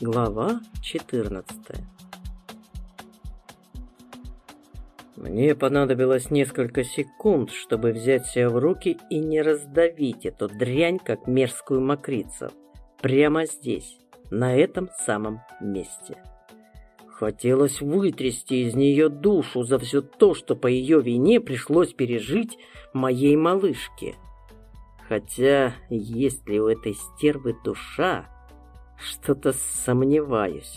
Глава 14 Мне понадобилось несколько секунд, чтобы взять себя в руки и не раздавить эту дрянь, как мерзкую мокрицу. Прямо здесь, на этом самом месте. Хотелось вытрясти из нее душу за все то, что по ее вине пришлось пережить моей малышке. Хотя, есть ли у этой стервы душа, что-то сомневаюсь.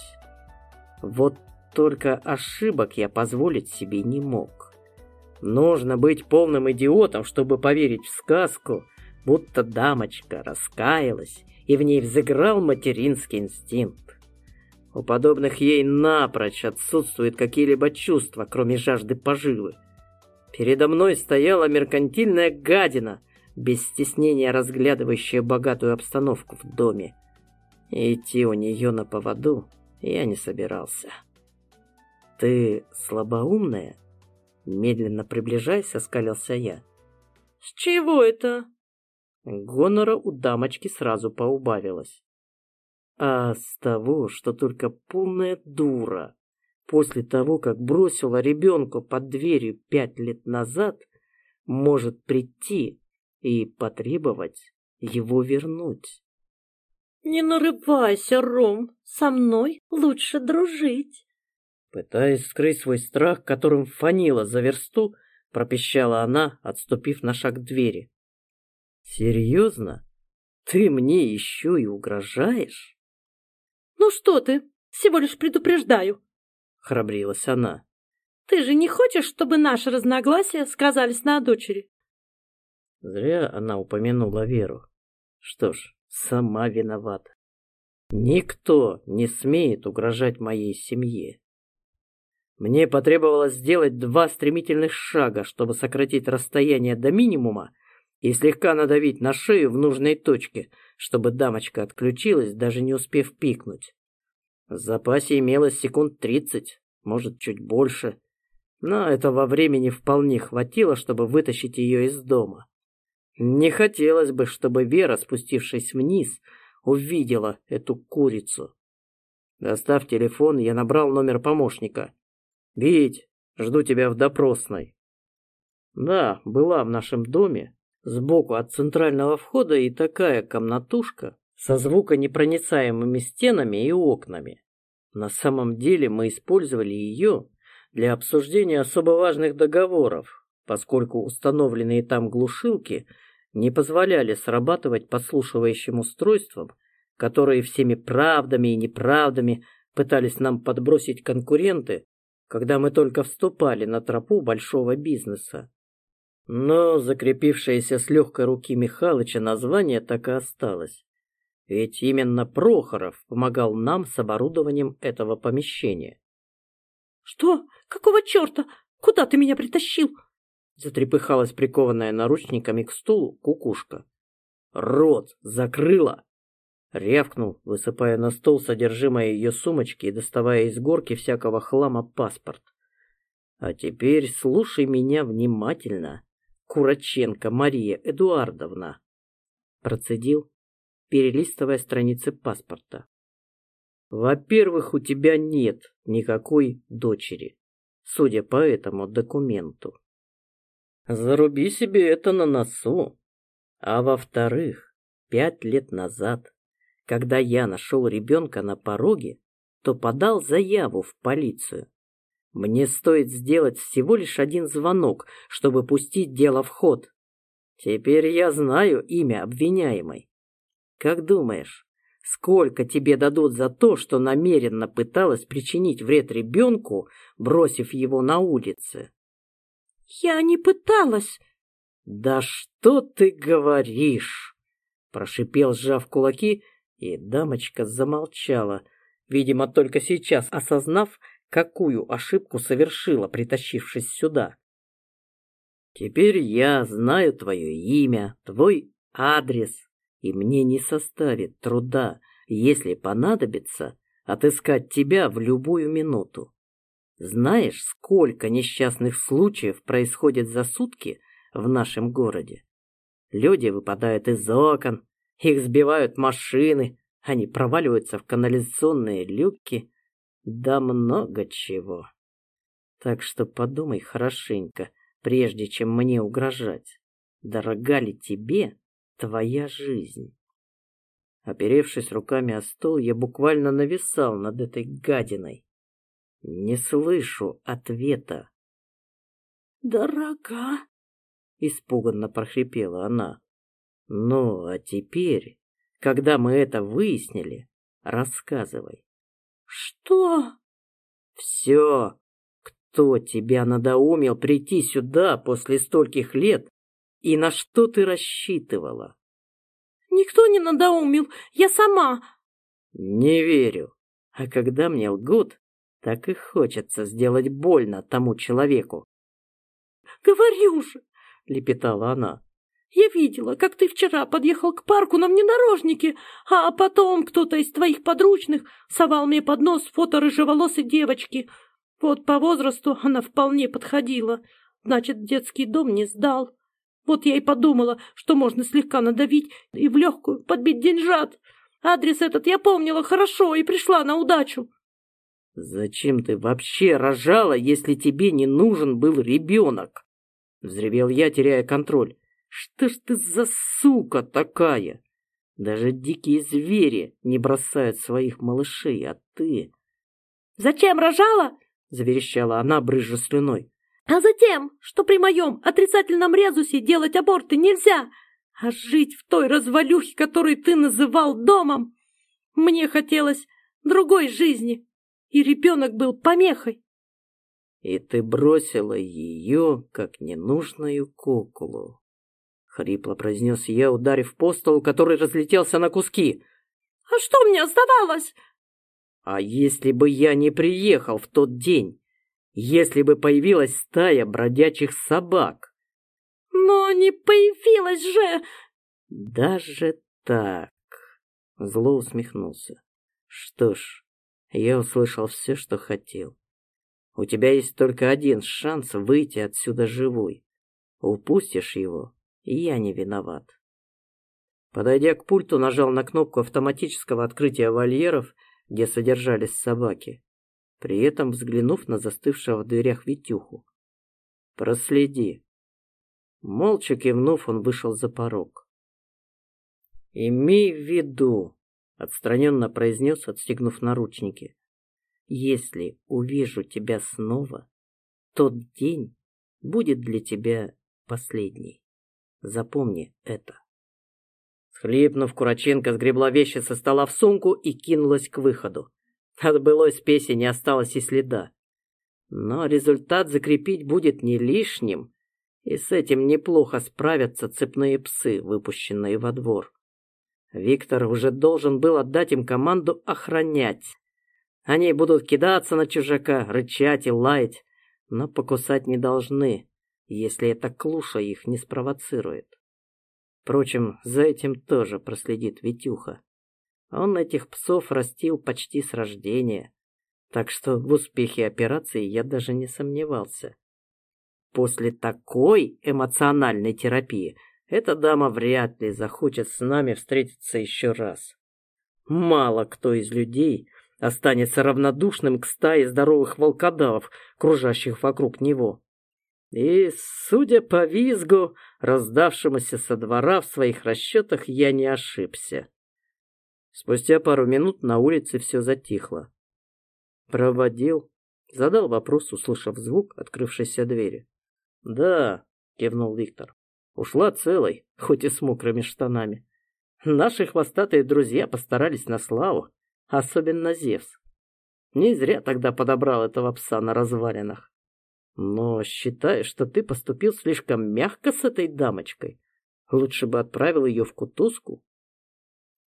Вот только ошибок я позволить себе не мог. Нужно быть полным идиотом, чтобы поверить в сказку, будто дамочка раскаялась, и в ней взыграл материнский инстинкт. У подобных ей напрочь отсутствуют какие-либо чувства, кроме жажды поживы. Передо мной стояла меркантильная гадина, без стеснения разглядывающая богатую обстановку в доме. И идти у нее на поводу я не собирался. «Ты слабоумная?» Медленно приближаясь, оскалился я. «С чего это?» Гонора у дамочки сразу поубавилось а с того, что только полная дура после того, как бросила ребенка под дверью пять лет назад, может прийти и потребовать его вернуть. «Не нарывайся, Ром, со мной лучше дружить». Пытаясь скрыть свой страх, которым фанила за версту, пропищала она, отступив на шаг к двери. «Серьезно? Ты мне еще и угрожаешь?» «Ну что ты, всего лишь предупреждаю», — храбрилась она. «Ты же не хочешь, чтобы наши разногласия сказались на дочери?» Зря она упомянула Веру. Что ж, сама виновата. Никто не смеет угрожать моей семье. Мне потребовалось сделать два стремительных шага, чтобы сократить расстояние до минимума и слегка надавить на шею в нужной точке, чтобы дамочка отключилась, даже не успев пикнуть. В запасе имелось секунд тридцать, может, чуть больше, но этого времени вполне хватило, чтобы вытащить ее из дома. Не хотелось бы, чтобы Вера, спустившись вниз, увидела эту курицу. Достав телефон, я набрал номер помощника. «Вить, жду тебя в допросной». Да, была в нашем доме, Сбоку от центрального входа и такая комнатушка со звуконепроницаемыми стенами и окнами. На самом деле мы использовали ее для обсуждения особо важных договоров, поскольку установленные там глушилки не позволяли срабатывать подслушивающим устройствам, которые всеми правдами и неправдами пытались нам подбросить конкуренты, когда мы только вступали на тропу большого бизнеса. Но закрепившееся с легкой руки Михалыча название так и осталось. Ведь именно Прохоров помогал нам с оборудованием этого помещения. «Что? Какого черта? Куда ты меня притащил?» Затрепыхалась прикованная наручниками к стулу кукушка. «Рот закрыла!» Рявкнул, высыпая на стол содержимое ее сумочки и доставая из горки всякого хлама паспорт. «А теперь слушай меня внимательно Кураченко Мария Эдуардовна, процедил, перелистывая страницы паспорта. Во-первых, у тебя нет никакой дочери, судя по этому документу. Заруби себе это на носу. А во-вторых, пять лет назад, когда я нашел ребенка на пороге, то подал заяву в полицию. Мне стоит сделать всего лишь один звонок, чтобы пустить дело в ход. Теперь я знаю имя обвиняемой. Как думаешь, сколько тебе дадут за то, что намеренно пыталась причинить вред ребенку, бросив его на улице? Я не пыталась. Да что ты говоришь? Прошипел, сжав кулаки, и дамочка замолчала, видимо, только сейчас осознав, какую ошибку совершила, притащившись сюда. Теперь я знаю твое имя, твой адрес, и мне не составит труда, если понадобится, отыскать тебя в любую минуту. Знаешь, сколько несчастных случаев происходит за сутки в нашем городе? Люди выпадают из окон, их сбивают машины, Они проваливаются в канализационные люки, да много чего. Так что подумай хорошенько, прежде чем мне угрожать. Дорога ли тебе твоя жизнь? Оперевшись руками о стол, я буквально нависал над этой гадиной. Не слышу ответа. «Дорога!» — испуганно прохрипела она. «Ну, а теперь, когда мы это выяснили, рассказывай». «Что?» «Все. Кто тебя надоумил прийти сюда после стольких лет и на что ты рассчитывала?» Никто не надоумил, я сама. Не верю. А когда мне лгут, так и хочется сделать больно тому человеку. Говорю же, лепетала она. Я видела, как ты вчера подъехал к парку на внедорожнике, а потом кто-то из твоих подручных совал мне под нос фото рыжеволосой девочки. Вот по возрасту она вполне подходила. Значит, детский дом не сдал. Вот я и подумала, что можно слегка надавить и в легкую подбить деньжат. Адрес этот я помнила хорошо и пришла на удачу. «Зачем ты вообще рожала, если тебе не нужен был ребенок?» Взревел я, теряя контроль. «Что ж ты за сука такая? Даже дикие звери не бросают своих малышей, а ты...» «Зачем рожала?» — заверещала она, брызжа слюной. А затем, что при моем отрицательном резусе делать аборты нельзя, а жить в той развалюхе, которую ты называл домом, мне хотелось другой жизни, и ребенок был помехой. И ты бросила ее, как ненужную куклу. Хрипло произнес я, ударив по столу, который разлетелся на куски. А что мне оставалось? А если бы я не приехал в тот день? если бы появилась стая бродячих собак. Но не появилась же... Даже так. Зло усмехнулся. Что ж, я услышал все, что хотел. У тебя есть только один шанс выйти отсюда живой. Упустишь его, и я не виноват. Подойдя к пульту, нажал на кнопку автоматического открытия вольеров, где содержались собаки при этом взглянув на застывшего в дверях Витюху. «Проследи». Молча кивнув, он вышел за порог. «Имей в виду», — отстраненно произнес, отстегнув наручники, «если увижу тебя снова, тот день будет для тебя последний. Запомни это». Схлипнув, Кураченко сгребла вещи со стола в сумку и кинулась к выходу. От былой спеси не осталось и следа. Но результат закрепить будет не лишним, и с этим неплохо справятся цепные псы, выпущенные во двор. Виктор уже должен был отдать им команду охранять. Они будут кидаться на чужака, рычать и лаять, но покусать не должны, если эта клуша их не спровоцирует. Впрочем, за этим тоже проследит Витюха. Он этих псов растил почти с рождения, так что в успехе операции я даже не сомневался. После такой эмоциональной терапии эта дама вряд ли захочет с нами встретиться еще раз. Мало кто из людей останется равнодушным к стае здоровых волкодавов, кружащих вокруг него. И, судя по визгу, раздавшемуся со двора в своих расчетах, я не ошибся. Спустя пару минут на улице все затихло. «Проводил?» — задал вопрос, услышав звук открывшейся двери. «Да», — кивнул Виктор. «Ушла целой, хоть и с мокрыми штанами. Наши хвостатые друзья постарались на славу, особенно Зевс. Не зря тогда подобрал этого пса на развалинах. Но считаю, что ты поступил слишком мягко с этой дамочкой. Лучше бы отправил ее в кутузку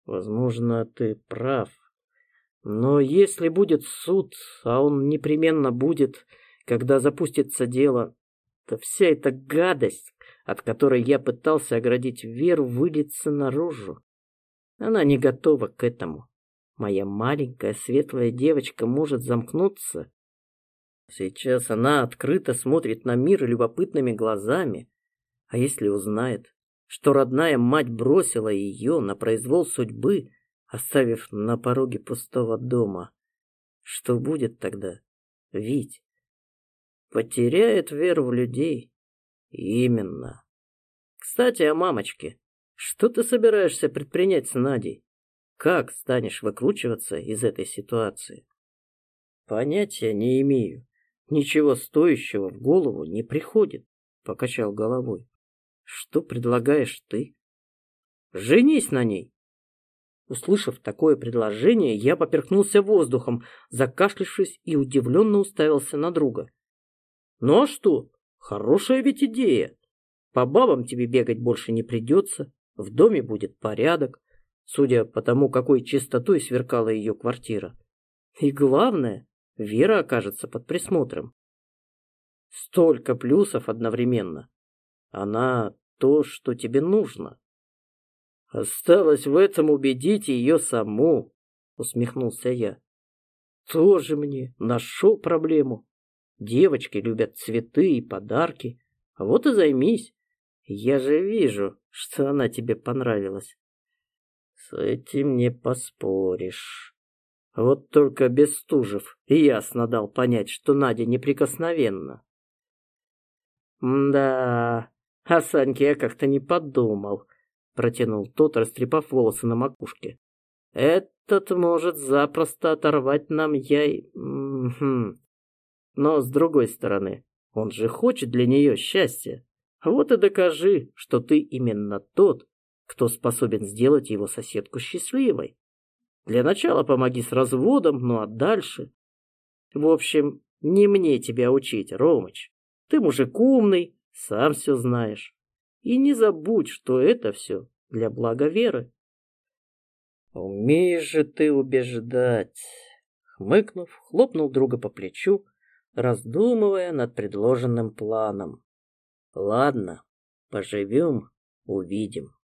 Возможно, ты прав. Но если будет суд, а он непременно будет, когда запустится дело, то вся эта гадость, от которой я пытался оградить Веру, выльется наружу. Она не готова к этому. Моя маленькая светлая девочка может замкнуться. Сейчас она открыто смотрит на мир любопытными глазами. А если узнает, что родная мать бросила ее на произвол судьбы, оставив на пороге пустого дома. Что будет тогда? Вить потеряет веру в людей. Именно. Кстати, о мамочке. Что ты собираешься предпринять с Надей? Как станешь выкручиваться из этой ситуации? Понятия не имею. Ничего стоящего в голову не приходит, покачал головой. Что предлагаешь ты? Женись на ней. Услышав такое предложение, я поперхнулся воздухом, закашлявшись и удивленно уставился на друга. Ну а что? Хорошая ведь идея. По бабам тебе бегать больше не придется, в доме будет порядок, судя по тому, какой чистотой сверкала ее квартира. И главное, Вера окажется под присмотром. Столько плюсов одновременно. Она то, что тебе нужно. Осталось в этом убедить ее саму, усмехнулся я. Тоже мне нашел проблему. Девочки любят цветы и подарки. Вот и займись. Я же вижу, что она тебе понравилась. С этим не поспоришь. Вот только Бестужев ясно дал понять, что Надя неприкосновенна. «Да, о Саньке я как-то не подумал», — протянул тот, растрепав волосы на макушке. «Этот может запросто оторвать нам яй... Но с другой стороны, он же хочет для нее счастья. Вот и докажи, что ты именно тот, кто способен сделать его соседку счастливой. Для начала помоги с разводом, ну а дальше... В общем, не мне тебя учить, Ромыч. Ты мужик умный, сам все знаешь. И не забудь, что это все для блага веры. Умеешь же ты убеждать. Хмыкнув, хлопнул друга по плечу, раздумывая над предложенным планом. Ладно, поживем, увидим.